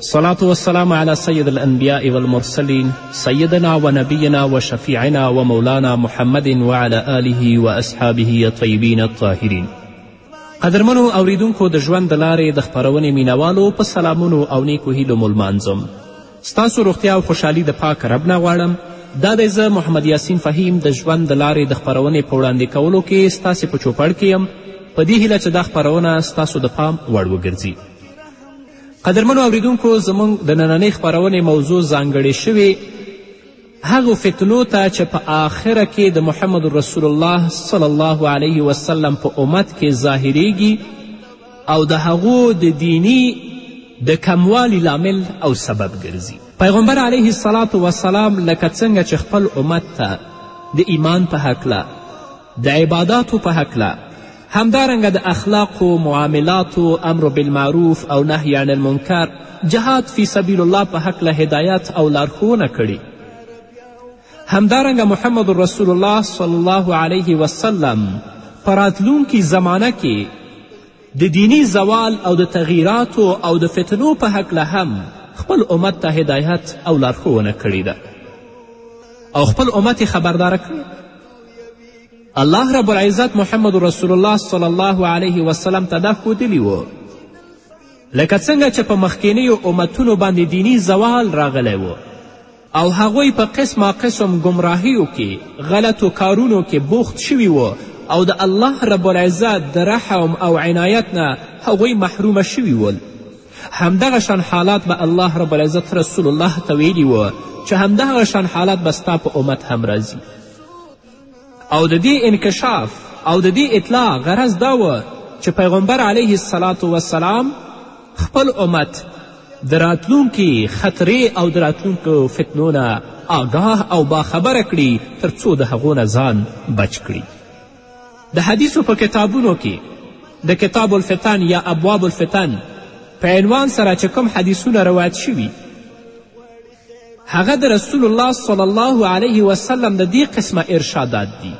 صلاة والسلام علی سید الانبیاء والمرسلین سیدنا و نبینا و شفیعنا و مولانا محمد و علی آله و اصحابه الطیبین الطاهرین قدرمنو اوریدونکو د ژوند د لارې د خپرونې مینوالو په سلامونو او نیکو هیلو مو لمانځم ستاسو روغتیا او خوشحالي د پاک رب نه غواړم دا دی زه محمد یاسین فهیم د ژوند د لارې د خپرونې په وړاندې کولو کې ستاسې په چوپړ کې یم په دې هیله چې دا خپرونه ستاسو د پام وړ وګرځي قدرمنو اوریدونکو زموږ د نننۍ خپرونې موضوع ځانګړې شوې هغو فتنو ته چې په آخره کې د محمد رسول الله صلی الله علیه وسلم په امت کې ظاهریږي او د هغو د دینی د کموالي لامل او سبب ګرځي پیغمبر علیه السلام وسلام لکه څنګه چې خپل امت ته د ایمان په هکله د عباداتو په هکله همدارنګه د اخلاقو معاملاتو امر بالمعروف او نهی عن المنکر جهاد فی سبیل الله په هکله هدایت او لارښوونه کړې همدارنګه محمد رسول الله صلی الله علیه وسلم په راتلونکي زمانه کې د دینی زوال او د تغییراتو او د فتنو په هکله هم خپل امت ته هدایت او لارښوونه کړې ده او خپل امت یې خبرداره کړی الله رب العزت محمد رسول الله صلی الله علیه وسلم ته دا ښودلي و لکه څنګه چې په مخکینیو امتونو باندې دینی زوال راغلی و او هغوی په قسمه قسم ګمراهیو کې غلطو کارونو کې بوخت شوي و او د الله رب العزت د رحم او عنایت نه هغوی محرومه شوي ول همدغه شان حالات به الله رب العزت رسول الله ته ویلي و چې همدغه شان حالات به ستا په امت هم راځي او د دې انکشاف او د دې اطلاع غرض دا و چې پیغمبر علیه السلام وسلام خپل امت د راتلونکي خطرې او د راتلونکو فتنو نه آګاه او باخبره کړي تر څو د هغو نه ځان بچ کړي د حدیثو په کتابونو کې د کتاب الفتن یا ابواب الفتن په عنوان سره چې کوم حدیثونه روایت شوي هغه د رسول الله صلی الله علیه وسلم د دې قسمه ارشادات دي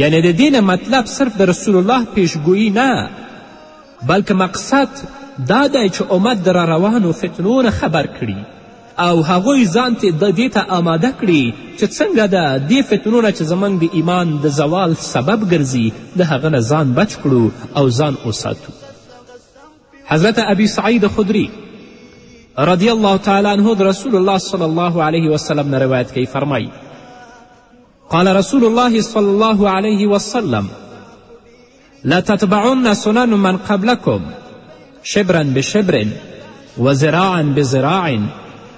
یعنی د دې نه مطلب صرف د رسول الله پیشګویي نه بلکې مقصد دا دی چې امت د را روانو فتنو نه خبر کړي او هغوی ځان ته د دې ته آماده کړي چې څنګه ده دې فتنو نه چې زموږ د ایمان د زوال سبب ګرځي د هغه نه ځان بچ کړو او ځان وساتو حضرت ابي سعید خدری رضی الله تعالی عنه د رسول الله صلی الله علیه وسلم نه روایت کوي فرمایي قال رسول الله صلی الله علیه وسلم لتتبعن سنن من قبلكم شبرا بشبر وزراعا بزراع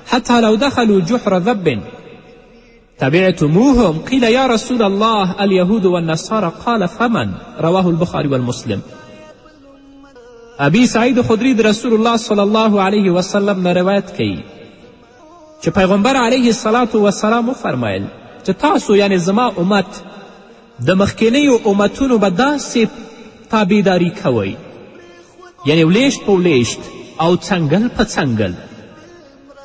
حتى لو دخلوا جحر ذب تبعتموهم قيل يا رسول الله اليهود والنصارى قال فمن رواه البخاري والمسلم ابي سعید خدری د رسول الله صلی الله علیه وسلم نه روایت کوي چې پیغمبر علیه السلام وسلام وفرمایل چې تاسو یعنی زما امت د مخکینیو امتونو به داسې تابعداري کوئ یعنی ولیشت په ولیشت او څنګل په څنګل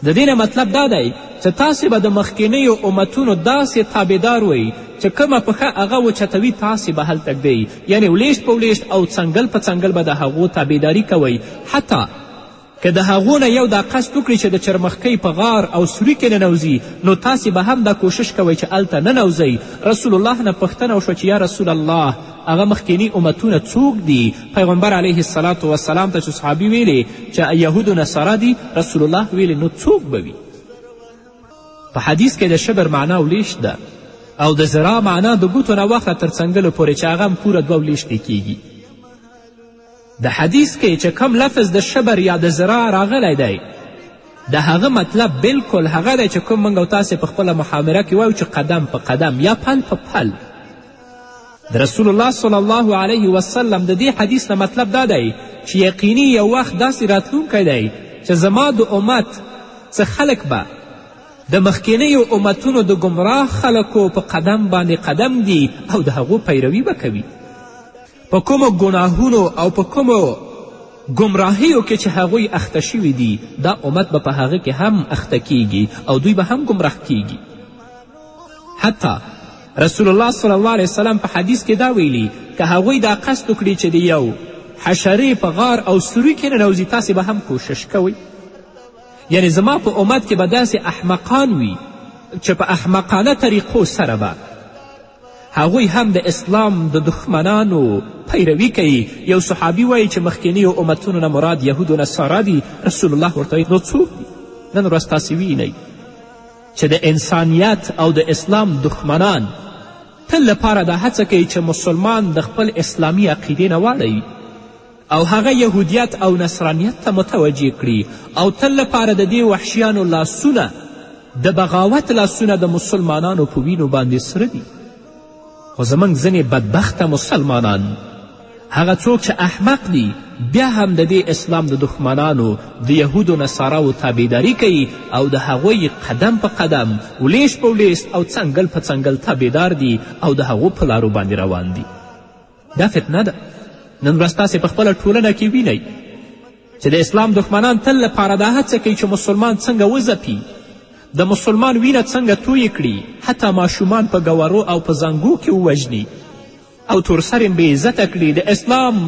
د دې نه مطلب دا دی چې تاسې به د مخکینیو امتونو داسې تابعدار وئ چې کومه پښه هغه وچتوي تاسې به هلته ږدئ یعنې ولیشت په ولیشت او څنګل په څنګل به د هغو تابعداري کوئ حتی که د هغو نه یو دا قصد وکړي چې د چرمخکۍ په غار او سوري کې ننوځي نو تاسې به هم دا کوشش کوئ چې هلته ننوځئ رسول الله نه پوښتنه وشوه چې یا رسول الله هغه مخکیني امتونه څوک دي پیغمبر علیه السلام وسلام ته چې صحابي ویلې چې یهودو نصارا دي رسول الله ویلې نو څوک به وي په حدیث کې د شبر معنا ولیش ده او د زرا معنا د ګوتو نه واخله تر څنګلو پورې چې هغه هم پوره دوه ولیشتې کیږي د حدیث کې چې کم لفظ د شبر یا د زرا راغلی دی د هغه مطلب بلکل هغه دی چې کوم موږ او تاسې په خپله محامره کې وایو چې قدم په قدم یا پل په پل د رسول الله صلی الله علیه وسلم د دې حدیث نه مطلب دا دی چې یقیني یو وخت داسې راتلونکی دی چې زما د امت څه خلک به د مخکینیو امتونو د ګمراه خلکو په قدم باندې قدم دي او د هغو پیروي به کوي په کومو ګناهونو او په کومو ګمراهیو کې چې هغوی اخته شوي دي دا امت به په هغه کې هم اخته کیږي او دوی به هم ګمراه کیږي حتی رسول الله صلی الله علیه وسلم په حدیث کې دا ویلي که هغوی دا قصد وکړي چې د یو حشرې په غار او سوري کې ننوځي تاسې به هم کوشش کوئ یعنی زما په امت کې به داسې احمقان وي چې په احمقانه طریقو سره به هغوی هم د اسلام د دښمنانو پیروي کوي یو صحابي وایي چې مخکینیو امتونو نه مراد یهود و نصارا دي رسول الله ورته نو څوک دي نن ورځ تاسې وینئ چې د انسانیت او د اسلام دښمنان تل لپاره دا هڅه کوي چې مسلمان د خپل اسلامي عقیدې نه واړوي او هغه یهودیت او نصرانیت ته متوجه کړي او تل لپاره د دې وحشیانو لاسونه د بغاوت لاسونه د مسلمانانو په وینو باندې سره دي خو زموږ ځینې بدبخته مسلمانان هغه څوک چې احمق دي بیا هم د دې اسلام د دښمنانو د یهودو نصاراو تابعداري کوي او د هغوی قدم په قدم ولیش په ولیست او څنګل په څنګل تابعدار دي او د هغو په لارو باندې روان دي دا فتنه ده نن ورځ تاسې په خپله ټولنه کې وینئ چې د اسلام دښمنان تل لپاره دا هڅه کوي چې مسلمان څنګه وځپي د مسلمان وینه څنګه تویې کړي حتی ماشومان په ګورو او په زنګو کې ووژني او تورسرې بې عزته کړي د اسلام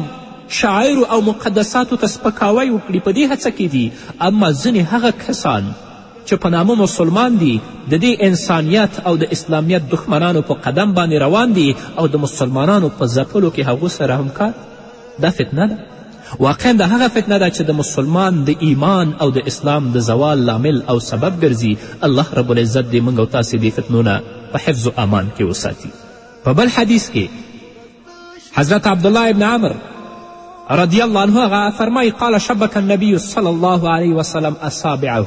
شاعرو او مقدساتو ته سپکاوی وکړي په دې هڅه کې دي اما ځینې هغه کسان چې په نامه مسلمان دي د دې انسانیت او د اسلامیت دښمنانو په قدم باندې روان دي او د مسلمانانو په ځپلو کې هغو سره همکار دا فتنه ده واقعا د هغه فتنه ده چې د مسلمان د ایمان او د اسلام د زوال لامل او سبب ګرځي الله رب العزت دې موږ او تاسې دې فتنو نه په حفظ و امان کې وساتي په بل حدیث کې حضرت عبدالله ابن عمر رضی الله عنه هغه فرمایي قال شبک النبی صلی الله علیه وسلم اصابعه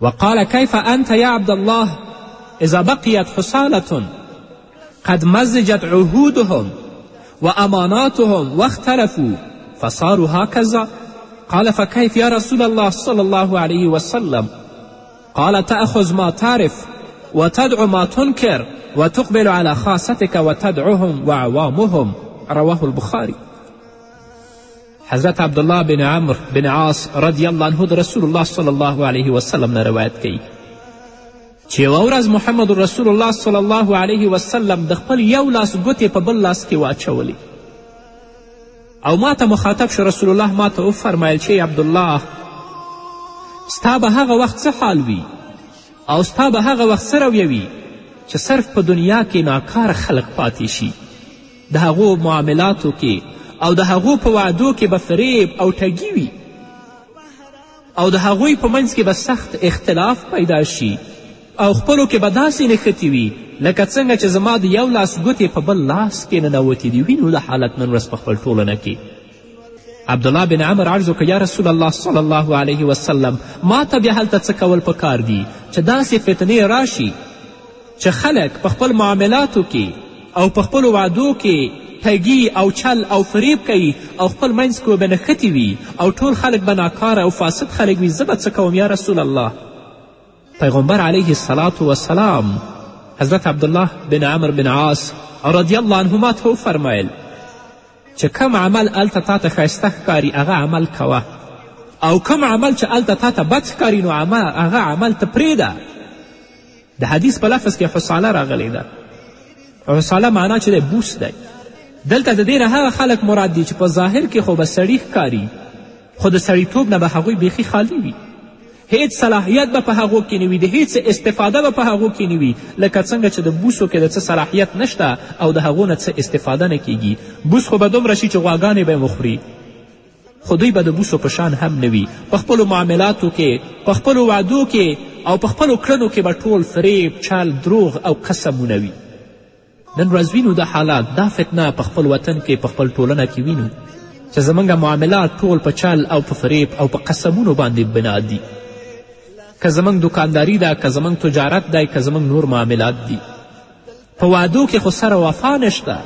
وقال كيف أنت يا عبد الله إذا بقيت حصالة قد مزجت عهودهم وأماناتهم واختلفوا فصاروا هكذا قال فكيف يا رسول الله صلى الله عليه وسلم قال تأخذ ما تعرف وتدعو ما تنکر وتقبل على خاصتك وتدعوهم وعوامهم رواه البخاري حضرت عبدالله بن عمر بن عاص رضی الله عنه د رسول الله صلی الله علیه وسلم نه روایت کوي چې یوه ورځ محمد رسول الله صلی الله علیه وسلم د خپل یو لاس ګوتې په بل لاس کې واچولې او ما ته مخاطب شو رسول الله ما ته وفرمایل چې عبدالله ستا به هغه وخت څه حال وي او ستا به هغه وخت څه رویه وي چې صرف په دنیا کې ناکار خلق پاتې شي د هغو معاملاتو کې او د هغو په وعدو کې به فریب او ټګي وي او د هغوی په منځ کې به سخت اختلاف پیدا شي او خپلو کې به داسې نښتې وي لکه څنګه چې زما د یو لاس ګوتې په بل لاس کې ننوتې دي وینو دا حالت نن ورځ په خپل ټولنه کې عبدالله بن عمر عرض وکړ یا رسول الله صلی الله علیه وسلم ما ته بیا هلته څه کول پکار دي چې داسې فتنې راشي چې خلک په خپل معاملاتو کې او په خپلو وعدو کې ټګي او چل او فریب کوي او خپل منځ کې به نښتي وي او ټول خلک به ناکاره او فاسد خلک وي زه به څه کوم یا رسول الله پیغمبر علیه السلام وسلام حضرت عبدالله بن عمر بن عاص رضی الله عنهما ته وفرمیل چې کم عمل هلته تا ته ښایسته ښکاري هغه عمل کوه او کم عمل چې هلته تا ته بد ښکاري نو هغه عمل ته پرېږده د حدیث په لفظ کې حصاله راغلی ده حصاله معنا چې دی بوس دی دلته د دې نه هغه خلک مراد دي چې په ظاهر کې خو به سړي ښکاري خو د سړیتوب نه به هغوی بیخي خالی وي هیڅ صلاحیت به په هغو کې نه وي د هیڅ استفاده به په هغو کې نه وي لکه څنګه چې د بوسو کې د څه صلاحیت نشته او د هغو نه څه استفاده نه کیږي بوس خو به دومره شي چې غواګانې به یې وخوري خو دوی به د بوسو په شان هم نه وي په خپلو معاملاتو کې په خپلو وعدو کې او په خپلو کړنو کې به ټول فریب چل دروغ او قسمونه وي نن ورځ وینو دا حالات دا فتنه په خپل وطن کې په خپل ټولنه کې وینو چې زموږ معاملات ټول په چل او په فریب او په قسمونو باندې بنا دي که زموږ دکانداری ده که زموږ تجارت دی که زموږ نور معاملات دي په وعدو کې خو سره وفا نشته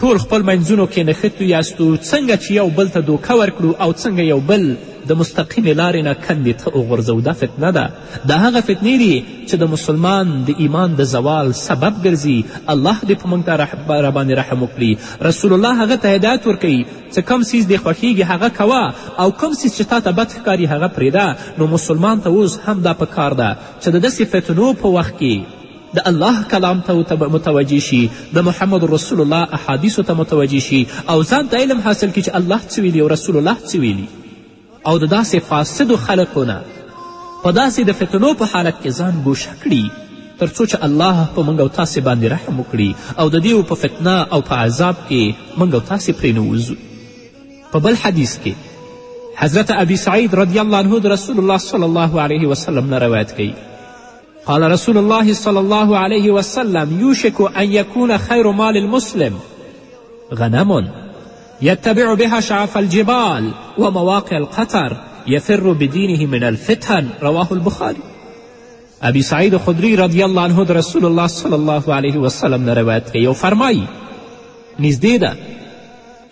ټول خپل منځونو کې نښتو یاستو څنګه چې یو بل ته دوکه ورکړو او څنګه یو بل د مستقیمې لارې نه کندې ته وغورځوو دا فتنه ده دا هغه فتنې دي چې د مسلمان د ایمان د زوال سبب ګرځي الله دې په موږ ته راباندې رحم وکړي رسول الله هغه ته هدایت ورکوي چې کوم څیز دې خوښیږي هغه کوه او کوم څیز چې تا ته بد ښکاري هغه پرېږده نو مسلمان ته اوس هم دا په کار ده چې د داسې فتنو په وخت کې د الله کلام ته متوجه شي د محمد رسول الله احادیثو ته متوجه شي او ځان ته علم حاصل کړي چې الله څه ویلي او رسول الله څه ویلي او د داسې فاسدو خلکو نه په داسې د فتنو په حالت کې ځان ګوشه کړي تر څو چې الله په موږ او تاسې باندې رحم وکړي او د دیو په فتنه او په عذاب کې موږ او تاسې پرې نووځو په بل حدیث کې حضرت ابي سعید رضی الله عنه د رسول الله صلی الله علیه وسلم نه روایت کوي قال رسول الله صلى الله عليه وسلم يوشك أن يكون خير مال المسلم غنم يتبع بها شعف الجبال ومواقع القطر يفر بدينه من الفتن رواه البخاري ابي سعيد خدري رضي الله عنه د رسول الله صلى الله عليه وسلم نه روایت کوي او فرمایي نږدې ده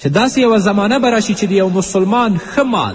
چې داسې یوه زمانه به راشي چې د یو مسلمان ښه مال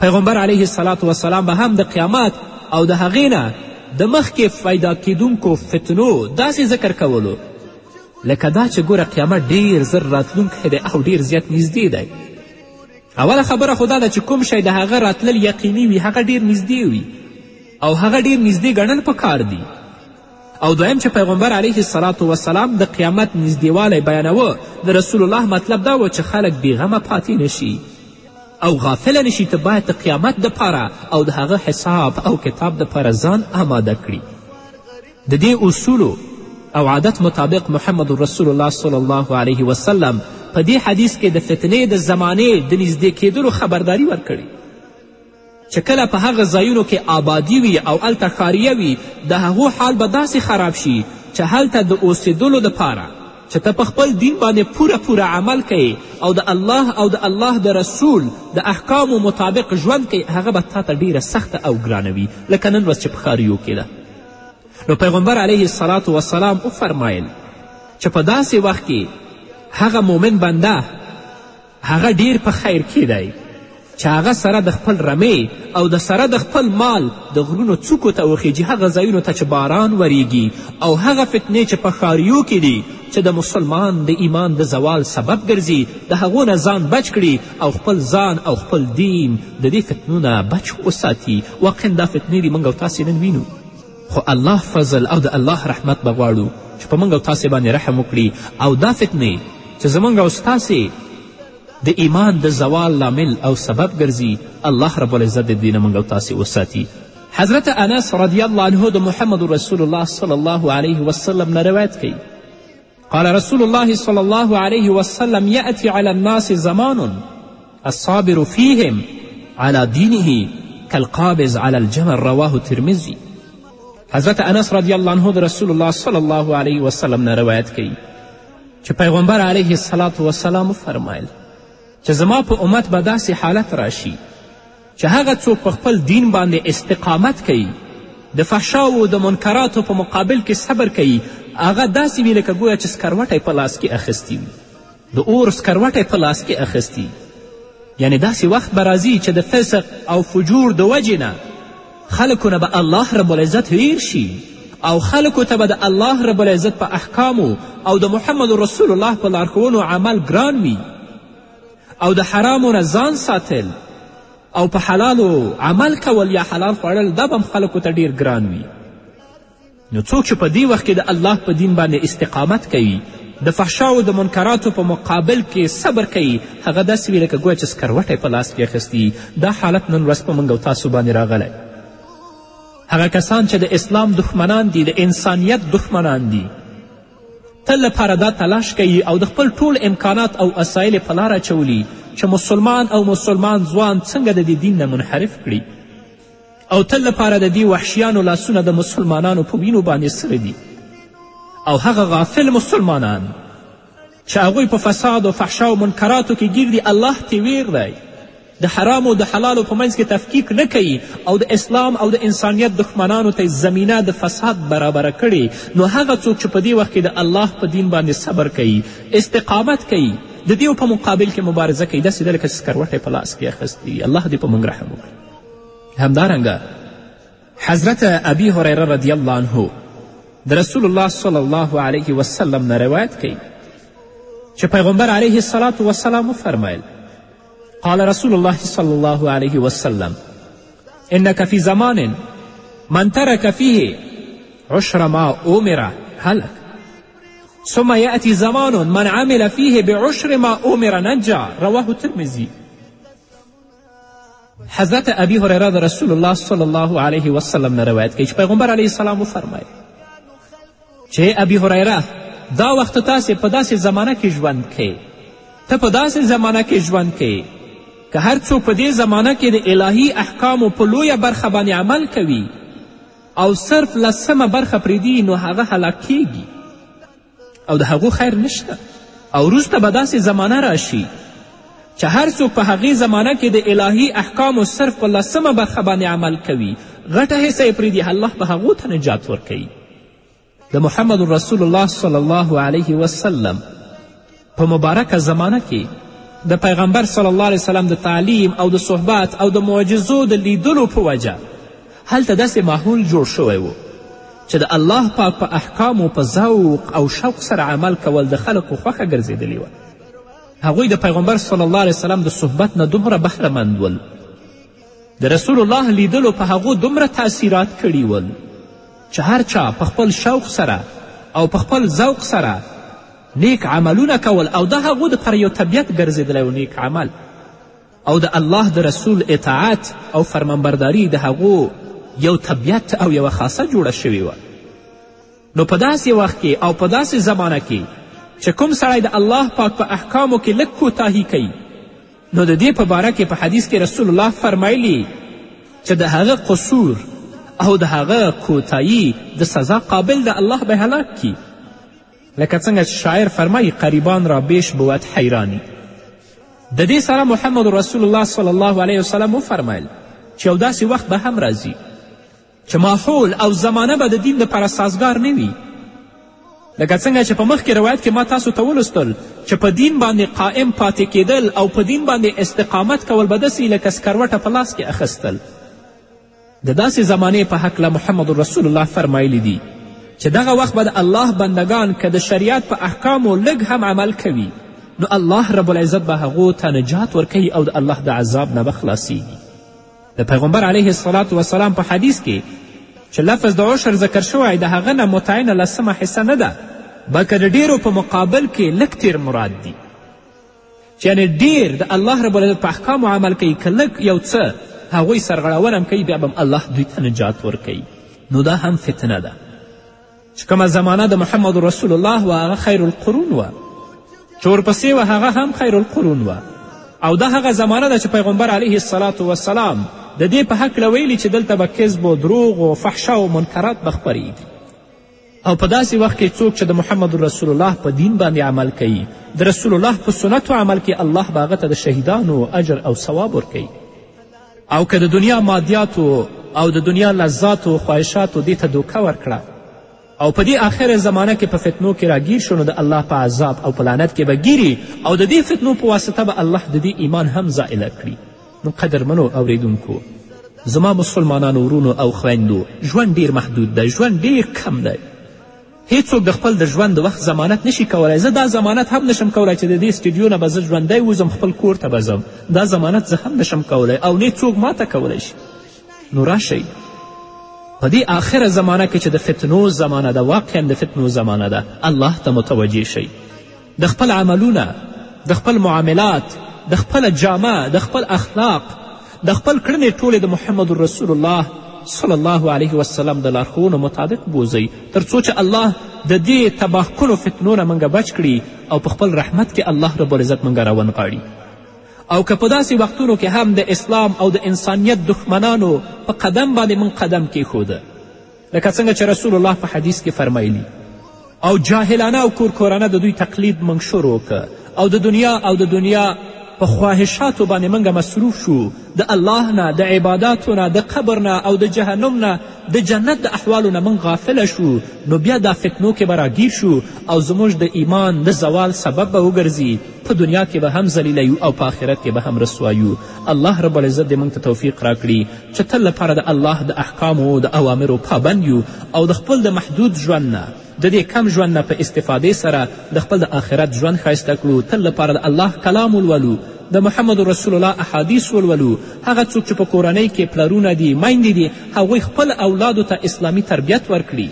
پیغمبر علیه السلام وسلام به هم د قیامت او د هغې نه د مخکې پیدا کیدونکو فتنو داسې ذکر کولو لکه دا چې ګوره قیامت ډیر زر راتلونکی دی او ډیر زیات نږدې دی اوله خبره خو دا ده چې کوم شی د هغه راتلل یقیني وي هغه ډیر نږدې وي او هغه ډیر نږدې ګڼل پکار دي او دویم چې پیغمبر علیه السلام وسلام د قیامت نږدېوالی بیانوه د رسول الله مطلب دا و چې خلک بېغمه پاتې نشي او غافله نشي ته باید د قیامت دپاره او د هغه حساب او کتاب دپاره ځان آماده کړي د دې اصولو او عادت مطابق محمد رسول الله صلی الله علیه وسلم په دې حدیث کې د فتنې د زمانې د نږدې کېدلو خبرداری ورکړي چې کله په هغه ځایونو کې آبادي وي او هلته ښاریه وي د هغو حال به داسې خراب شي چې هلته د اوسېدلو دپاره چې ته په خپل دین باندې پوره پوره عمل کوي او د الله او د الله د رسول د احکامو مطابق ژوند کوي هغه به تا ته ډیره سخته او ګرانه وي لکه نن ورځ چې په ښاریو کې ده نو پیغمبر علیه الصلاة وسلام وفرمایل چې په داسې وخت کې هغه مؤمن بنده هغه ډیر په خیر کې دی چې هغه سره د خپل رمې او د سره د خپل مال د غرونو څوکو ته وخیجي هغه ځایونو ته چې باران وریږي او هغه فتنې چې په ښاریو کې دي چې د مسلمان د ایمان د زوال سبب ګرځي د هغو نه ځان بچ کړي او خپل ځان او خپل دین د دې فتنو نه بچ وساتي واقعا دا فتنې دي موږ او تاسې نن وینو خو الله فضل او د الله رحمت به غواړو چې په موږ او تاسې باندې رحم وکړي او دا فتنې چې زموږ او ستاسې د ایمان د زوال لامل او سبب ګرځي الله رب العزت د دې نه موږ او تاسې وساتي حضرت انس رضی الله عنه د محمد رسول الله صلی الله علیه وسلم نه روایت کوي قال رسول الله صلی الله علیه وسلم یأتی علی الناس زمان الصابر فیهم علی دینه کالقابض علی الجمر رواه ترمزی حضرت انس رضی الله عنه د رسول الله صلی الله علیه وسلم نه روایت کوي چې پیغمبر علیه السلام وسلام وفرمایل چې زما په امت به داسې حالت راشي چې هغه څوک په خپل دین باندې استقامت کوي د فحشاو د منکراتو په مقابل کې صبر کوي هغه داسې وي لکه ګویا چې سکروټی په لاس کې اخیستی وي د اور سکروټی په لاس کې اخیستی یعنی داسې وخت به راځي چې د فسق او فجور د وجې نه خلکو نه به الله رب العزت هیر شي او خلکو ته به د الله رب العزت په احکامو او د محمد رسول الله په لارښوونو عمل ګران وي او د حرامو نه ځان ساتل او په حلالو عمل کول یا حلال خوړل دا به هم خلکو ته ډیر ګران وي نو څوک چې په دې وخت کې د الله په دین باندې استقامت کوي د فحشاو د منکراتو په مقابل کې صبر کوي هغه داسې وي لکه ګویا چې سکروټی په لاس کې اخیستی دا حالت نن ورځ په موږ او تاسو باندې راغلی هغه کسان چې د اسلام دښمنان دي د انسانیت دښمنان دي تل لپاره دا تلاش کوي او د خپل ټول امکانات او وسایل په لار اچولي چې مسلمان او مسلمان ځوان څنګه د دې دین نه منحرف کړي او تل لپاره د دې وحشیانو لاسونه د مسلمانانو په وینو باندې سره دي او هغه غافل مسلمانان چې هغوی په فساد و فحشا و منکراتو کې ګیر دي الله تې ویر دی د حرامو د حلالو په منځ کې تفکیک نه کوي او د اسلام او د انسانیت دښمنانو ته زمینه د فساد برابره کړي نو هغه څوک چې په دې وخت کې د الله په دین باندې صبر کوي استقامت کوي د دیو په مقابل کې مبارزه کوي داسې ده لکه چې سکروټی په لاس کې اخیستی الله دې په موږ رحم وکړي همدارنګه حضرت ابي هریره رضی الله عنه د رسول الله صلی الله علیه وسلم نه روایت کوي چې پیغمبر علیه السلام وسلام وفرمیل قال رسول الله صلی الله علیه وسلم انک فی زمان من ترک فیه عشر ما امر هلک ثم یأتی زمان من عمل فیه بعشر ما امر نجا رواه ترمزی حضرت ابی هریره د رسول الله صلی الله علیه وسلم نه روایت کوي چې پیغمبر علیه السلام وفرمایل چې ابي هریره دا وخت تاسې په داسې زمانه کې ژوند کوي ته په داسې زمانه کې ژوند کوي که هر څوک په دې زمانه کې د الهي احکامو په لویه برخه باندې عمل کوي او صرف لسمه برخه پرېږدي نو هغه هلاک کیږي او د هغو خیر نشته او وروسته به داسې زمانه راشي چې هر څوک په هغې زمانه کې د الهي احکامو صرف په لسمه برخه باندې عمل کوي غټه حصه یې پرېږدي الله به هغو ته نجات ورکوي د محمد رسول الله صلی الله علیه وسلم په مبارکه زمانه کې د پیغمبر صلی الله علیه وسلم د تعلیم او د صحبت او د معجزو د لیدلو په وجه هلته داسې ماحول جوړ شوی و چې د الله پاک په احکامو په ذوق او شوق سره عمل کول د خلکو خوښه ګرځېدلې وه هغوی د پیغمبر صلی الله علیه وسلم د صحبت نه دومره بهرهمند ول د رسول الله لیدلو په هغو دومره تاثیرات کړي ول چې هر چا په خپل شوق سره او په خپل ذوق سره نیک عملونه کول او دا هغو دپاره یو طبیعت ګرځېدلی و نیک عمل او د الله د رسول اطاعت او فرمانبرداری د هغو یو طبیعت او یوه خاصه جوړه شوې وه نو په داسې وخت کې او په داسې زمانه کې چې کوم سړی د الله پاک په احکامو کې لږ کوتاهي کوي نو د دې په باره کې په حدیث کې رسول الله فرمایلی چې د هغه قصور او د هغه کوتایی د سزا قابل د الله به هلاک کی لکه څنګه چې شاعر فرمایي قریبان را بیش بود حیرانی د دې سره محمد رسول الله صلی الله علیه وسلم وفرمیل چې یو داسې وخت به هم راځي چې ماحول او زمانه به د دین دپاره سازګار نه وي لکه څنګه چې په مخکې روایت کې ما تاسو ته ولوستل چې په دین باندې قائم پاتې کیدل او په دین باندې استقامت کول به داسې لکه سکروټه په لاس کې اخیستل د داسې زمانې په هکله محمد رسول الله فرمایلی دي چې دغه وخت به د الله بندگان که د شریعت په احکامو لږ هم عمل کوي نو الله رب العزت به هغو ته نجات ورکوي او د الله د عذاب نه به خلاصیږي د پیغمبر علیه الصلاة والسلام په حدیث کې چې لفظ د عشر ذکر شوی د هغه نه متعینه لسمه حصه نه ده بلکې د ډیرو په مقابل کې لږ تیر مراد دي چې یعنې ډیر د الله رب العزت په احکامو عمل کوي که لږ یو څه هغوی سرغړونه هم کوي بیا به هم الله دوی ته نجات ورکوي نو دا هم فتنه ده چې کومه زمانه د محمد رسول الله و هغه خیر القرون وه چې ورپسې وه هغه هم خیر القرون وه او دا هغه زمانه ده چې پیغمبر علیه السلام وسلام د دې په هکله ویلي چې دلته به کذب و دروغ و فحشه و منکرات به خپریږي او په داسې وخت کې څوک چې د محمد رسول الله په دین باندې عمل کوي د رسول الله په سنتو عمل کې الله به هغه ته د شهیدانو اجر او ثواب ورکوي او که د دنیا مادیاتو او د دنیا لذاتو خواهشاتو دې ته دوکه ورکړه او په دې آخره زمانه کې په فتنو کې راګیر شو نو د الله په عذاب او په لعنت کې به ګیري او د دې فتنو په واسطه به الله د دې ایمان هم زائله کړي نو قدرمنو اوریدونکو زما مسلمانانو ورونو او خویندو ژوند ډیر محدود دی ژوند ډیر کم دی هیڅوک د خپل د ژوند د وخت ضمانت نشي کولای زه دا ضمانت هم نشم کولای چې د دې سټډیو نه به زه ژوندی وځم خپل کور ته به ځم دا ضمانت زه هم نشم کولای او نه څوک ماته کولی شي نو راشئ په دې آخره زمانه کې چې د فتنو زمانه ده واقعا د فتنو زمانه ده الله ته متوجه شئ د خپل عملونه د خپل معاملات د خپل جامه د خپل اخلاق د خپل کړنې ټولې د محمد رسول الله صلی الله علیه وسلم د لارښوونو مطابق بوځئ تر څو چې الله د دې تباه کونو فتنو نه موږ بچ کړي او په خپل رحمت کې الله رب العزت موږ راونغاړي او که په داسې وختونو کې هم د اسلام او د انسانیت دښمنانو په قدم باندې موږ قدم کیښوده لکه څنګه چې رسول الله په حدیث کې فرمایلی او جاهلانه او کورکورانه د دوی تقلید موږ شروع که او د دنیا او د دنیا په خواهشاتو باندې موږ مصروف شو د الله نه د عباداتو نه د قبر نه او د جهنم نه د جنت د احوالو نه موږ غافله شو نو بیا دا فتنو کې به راګیر شو او زموږ د ایمان د زوال سبب به وګرځي په دنیا کې به هم ذلیله یو او په آخرت کې به هم رسوا یو الله رب العزت دې موږ ته توفیق راکړي چې تل لپاره د الله د احکامو د اوامرو پابند یو او د خپل د محدود ژوند نه د دې کم ژوند نه په استفادې سره د خپل د آخرت ژوند ښایسته کړو تل لپاره د الله کلام ولولو د محمد رسول الله احادیث ولولو هغه څوک چې په کورنۍ کې پلرونه دي میندې دي هغوی خپل اولادو ته اسلامي تربیت ورکړي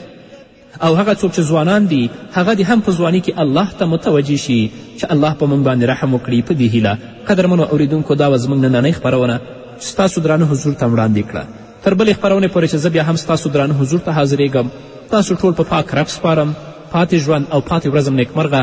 او هغه څوک چې ځوانان دي هغه دې هم په ځواني کې الله ته متوجه شي چې الله په موږ باندې رحم وکړي په دې هیله قدرمنو اوریدونکو دا وه زموږ نننۍ خپرونه چې ستاسو درانه حضور ته وړاندې کړه تر بلې خپرونې پورې چې زه بیا هم ستاسو درانه حضور ته حاضرېږم تاسو ټول په پاک رب سپارم پاتې ژوند او پاتې ورځم نیکمرغه